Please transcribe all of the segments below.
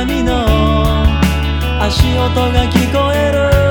闇の足音が聞こえる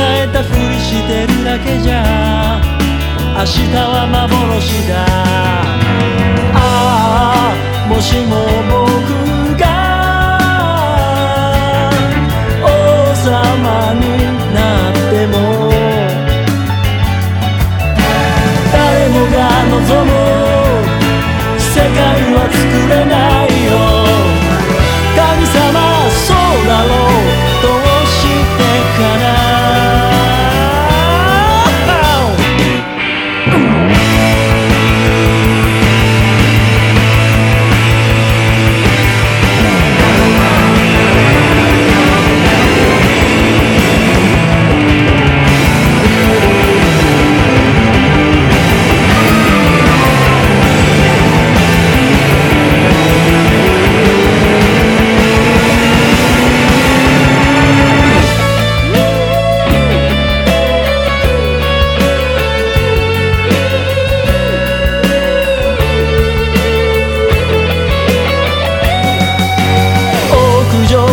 えたふりしてるだけじゃ明日は幻だ。ああもしも 우정